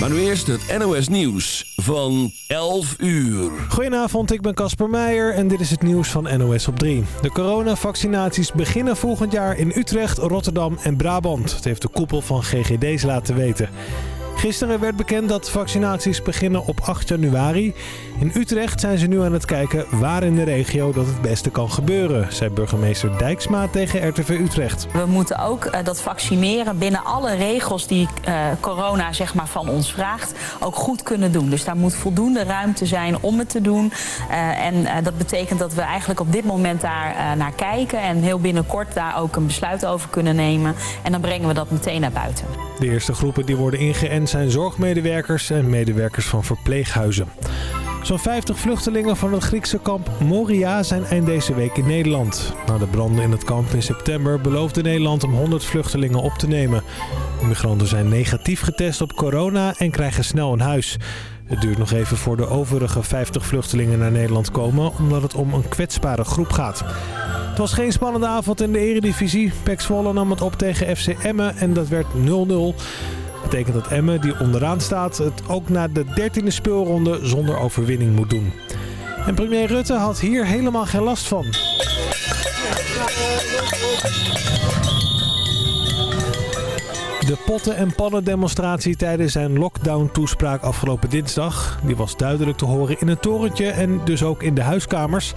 Maar nu eerst het NOS Nieuws van 11 uur. Goedenavond, ik ben Casper Meijer en dit is het nieuws van NOS op 3. De coronavaccinaties beginnen volgend jaar in Utrecht, Rotterdam en Brabant. Dat heeft de koepel van GGD's laten weten. Gisteren werd bekend dat vaccinaties beginnen op 8 januari. In Utrecht zijn ze nu aan het kijken waar in de regio dat het beste kan gebeuren, zei burgemeester Dijksma tegen RTV Utrecht. We moeten ook uh, dat vaccineren binnen alle regels die uh, corona zeg maar, van ons vraagt, ook goed kunnen doen. Dus daar moet voldoende ruimte zijn om het te doen. Uh, en dat betekent dat we eigenlijk op dit moment daar naar kijken en heel binnenkort daar ook een besluit over kunnen nemen. En dan brengen we dat meteen naar buiten. De eerste groepen die worden ingeënt zijn zorgmedewerkers en medewerkers van verpleeghuizen. Zo'n 50 vluchtelingen van het Griekse kamp Moria zijn eind deze week in Nederland. Na de branden in het kamp in september beloofde Nederland om 100 vluchtelingen op te nemen. De migranten zijn negatief getest op corona en krijgen snel een huis. Het duurt nog even voor de overige 50 vluchtelingen naar Nederland komen, omdat het om een kwetsbare groep gaat. Het was geen spannende avond in de eredivisie. Pek Zwolle nam het op tegen FC Emmen en dat werd 0-0 betekent dat Emmen, die onderaan staat, het ook na de 13e speelronde zonder overwinning moet doen. En premier Rutte had hier helemaal geen last van. De potten- en pannen-demonstratie tijdens zijn lockdown-toespraak afgelopen dinsdag. Die was duidelijk te horen in het torentje en dus ook in de huiskamers.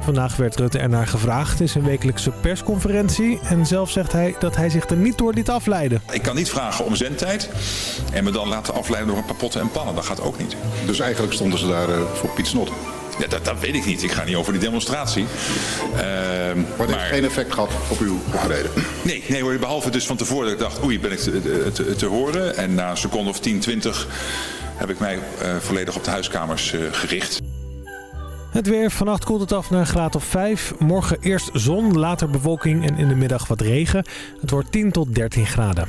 Vandaag werd Rutte ernaar gevraagd in zijn wekelijkse persconferentie. En zelf zegt hij dat hij zich er niet door liet afleiden. Ik kan niet vragen om zendtijd en me dan laten afleiden door een paar potten en pannen. Dat gaat ook niet. Dus eigenlijk stonden ze daar uh, voor Piet Snot? Ja, dat, dat, weet ik niet. Ik ga niet over die demonstratie. Uh, maar het heeft geen effect gehad op uw optreden? Nee, nee hoor, behalve dus van tevoren dat ik dacht, oei, ben ik te, te, te horen. En na een seconde of 10, 20 heb ik mij uh, volledig op de huiskamers uh, gericht. Het weer. Vannacht koelt het af naar een graad of 5. Morgen eerst zon, later bewolking en in de middag wat regen. Het wordt 10 tot 13 graden.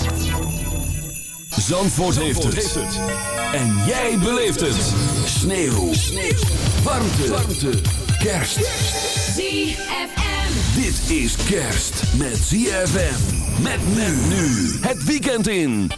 Zandvoort, heeft, het. En jij beleeft het. Sneeuw. Sneeuw. Warmte. Warmte. Kerst. ZFM. Dit is kerst met ZFM. Met men nu. Het weekend in.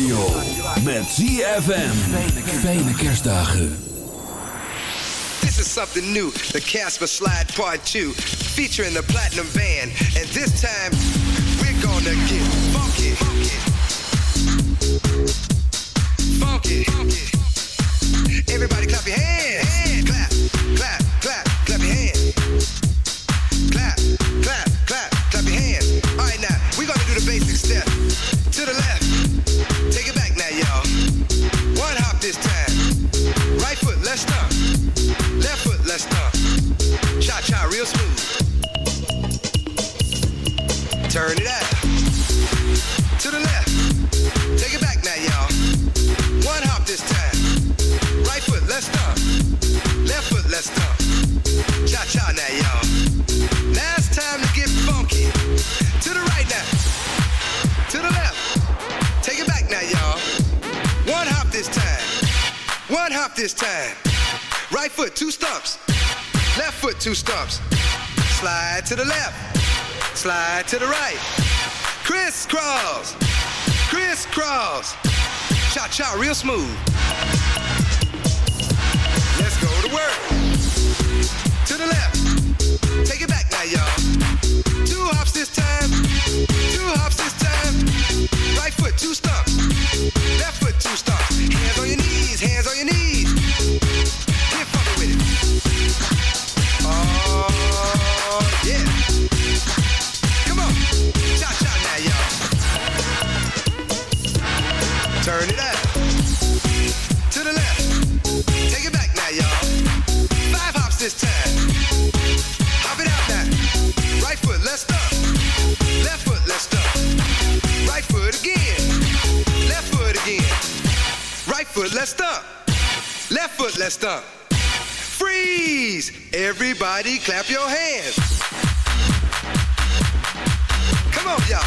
radio. Met ZFM. Fijne kerstdagen. This is something new. The Casper Slide Part 2. Featuring the Platinum Band. And this time, we're gonna get funky. real smooth. Turn it up. To the left. Take it back now, y'all. One hop this time. Right foot, let's stomp. Left foot, let's stomp. Cha cha now, y'all. Now it's time to get funky. To the right now. To the left. Take it back now, y'all. One hop this time. One hop this time. Right foot, two stumps. Left foot, two stumps. Slide to the left. Slide to the right. Crisscross. Crisscross. Cha cha, real smooth. Let's go to work. To the left. Take it back now, y'all. Two hops this time. stop. Freeze! Everybody clap your hands. Come on, y'all.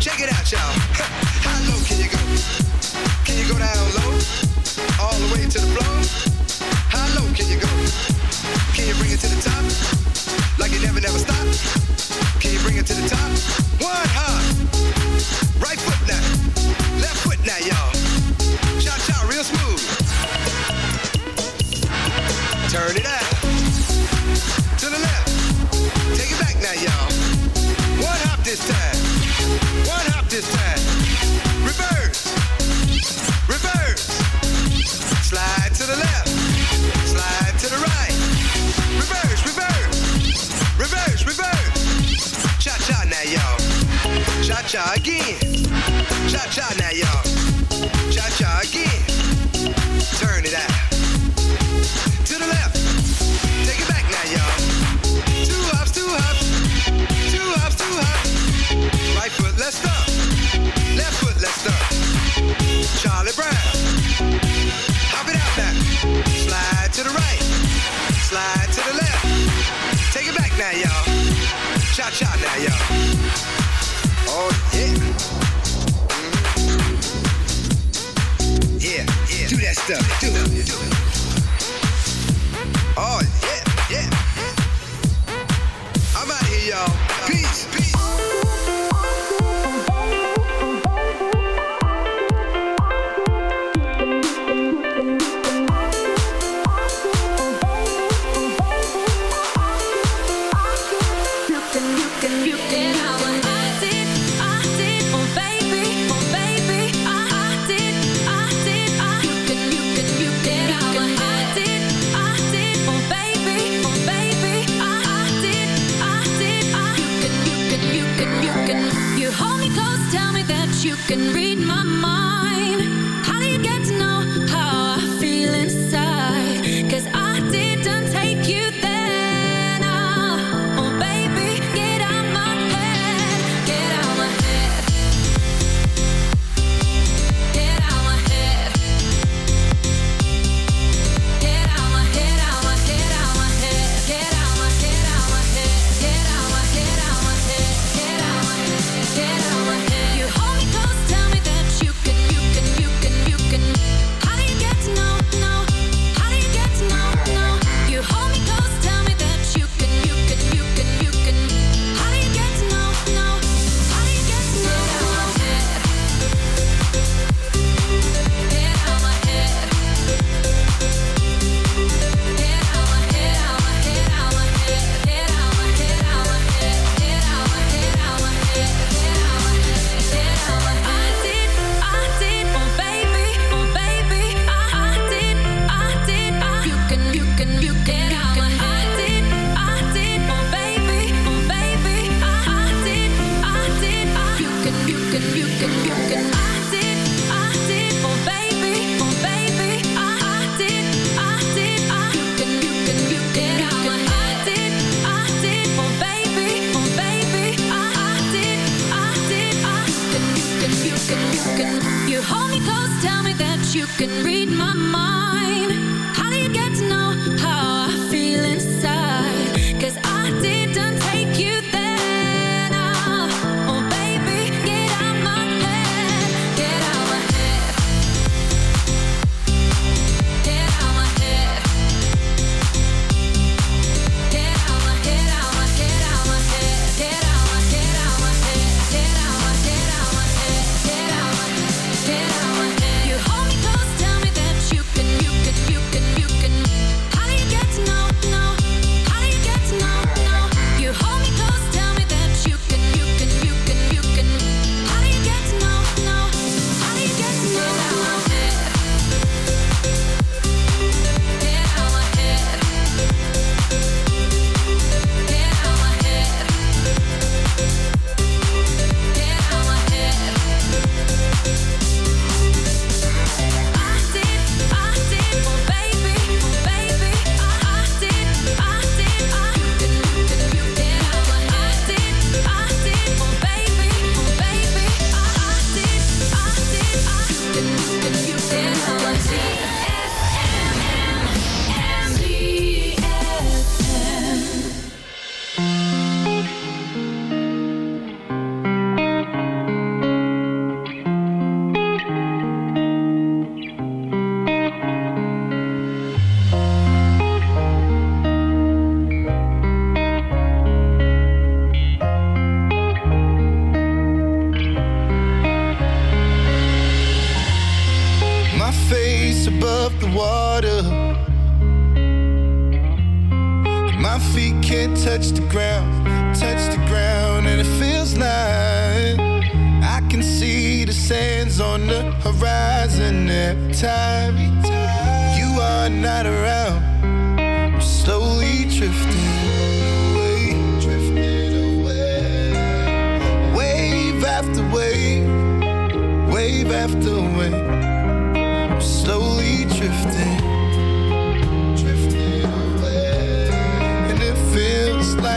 Check it out, y'all. How low can you go? Can you go down low? All the way to the floor? How low can you go? Can you bring it to the top? Like you never, never stop? Can you bring it to the top?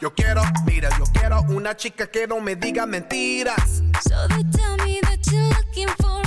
Yo quiero, mira, yo quiero una chica que no me diga mentiras. So they tell me that you're looking for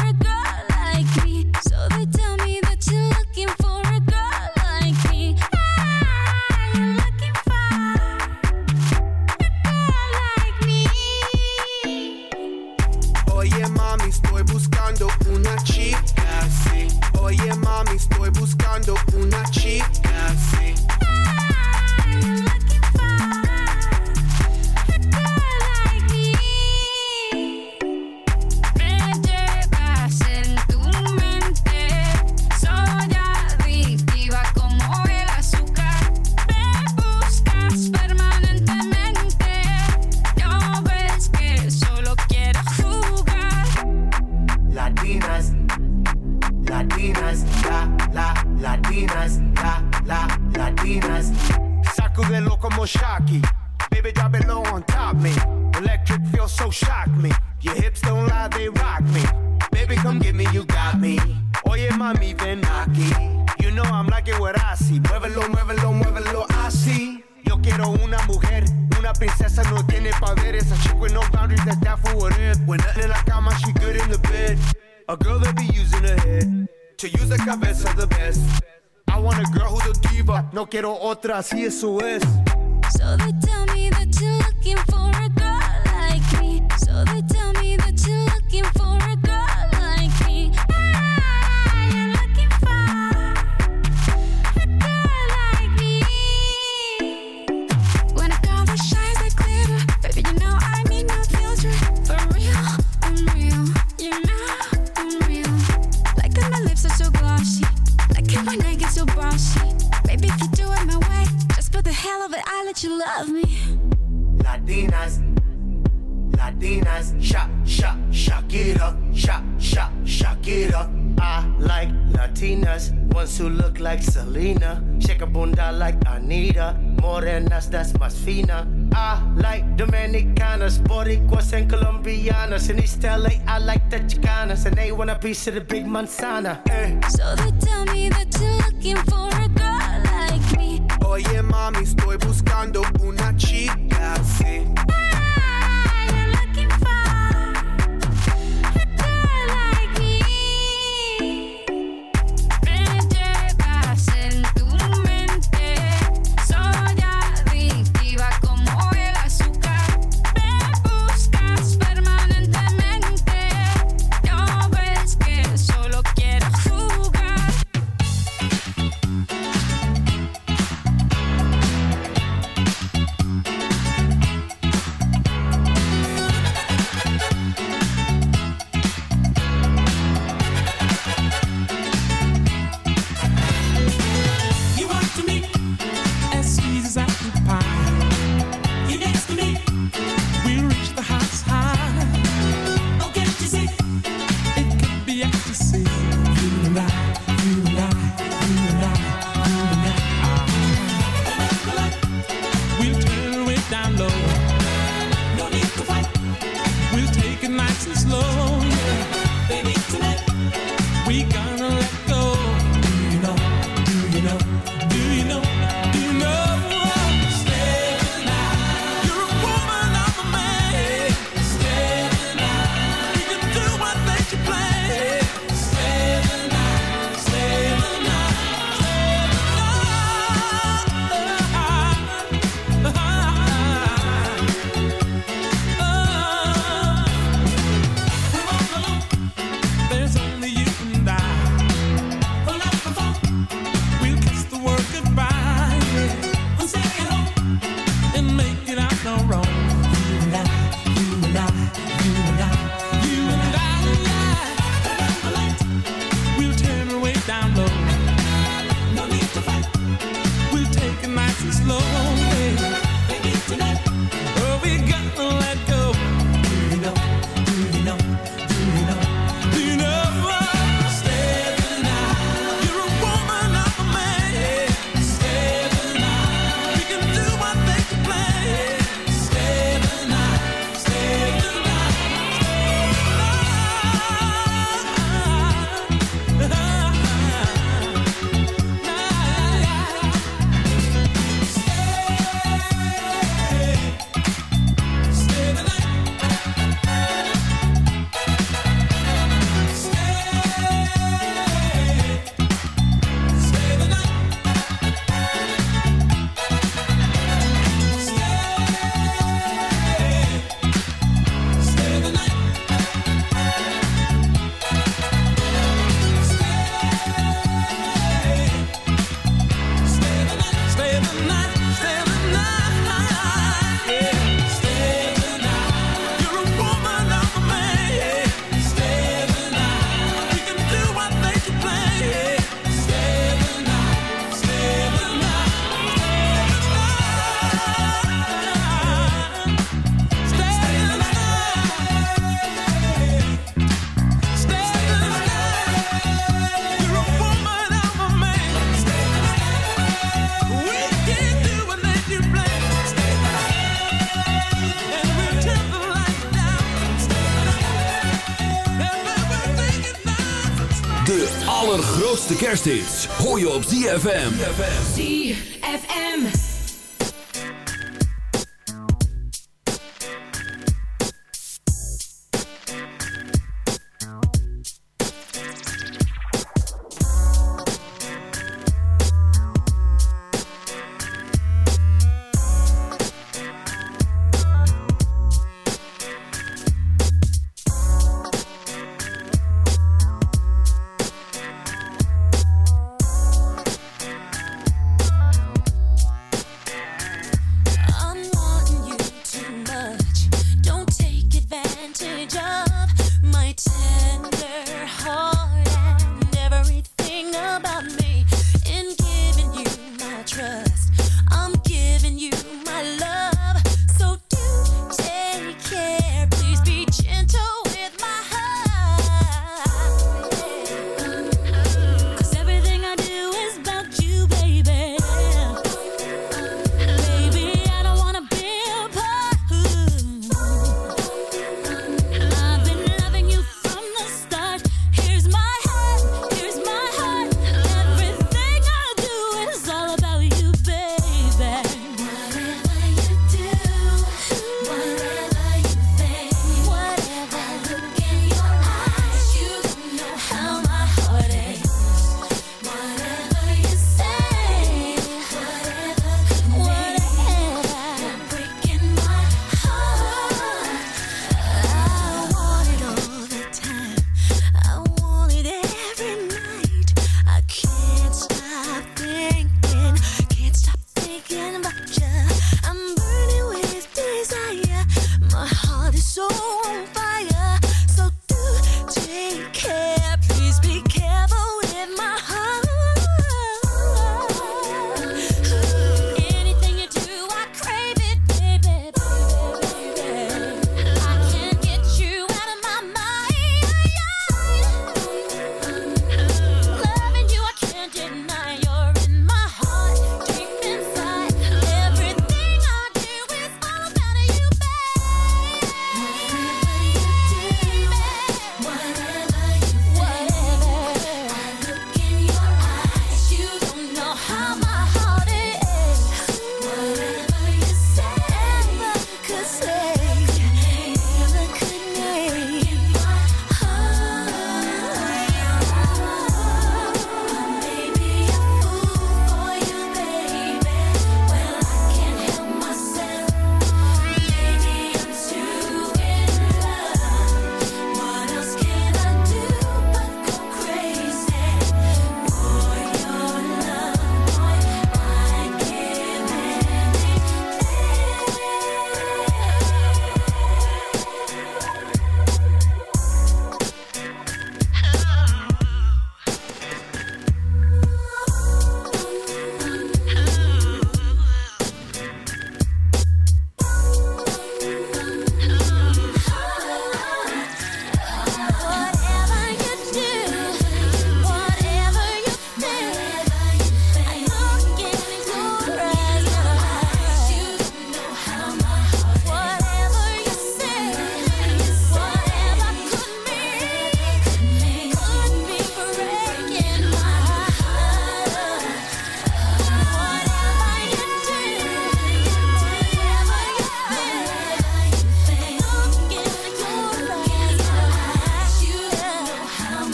quiero otra, así eso es. So they tell me that you're looking for a girl like me. So they tell me that you're looking for a girl like me. Ah, you're looking for a girl like me. When a girl that shines like glitter, baby, you know I need no filter. For real, I'm real. You know I'm real. Like how my lips are so glossy. Like how my neck is so bossy. Baby, if you do it my way, just for the hell of it, I let you love me. Latinas, Latinas, shak, shak, Shakira, shak, shak, Shakira. I like Latinas, ones who look like Selena, shake a bunda like Anita, morenas that's más fina. I like Dominicanas, Boricuas and Colombianas. In East LA, I like the Chicanas, and they want a piece of the big manzana. Eh. So they tell me that you're looking for a girl like me. Oye mami, estoy buscando una chica así. Kersthits hoor je op ZFM. ZFM.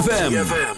ZFM.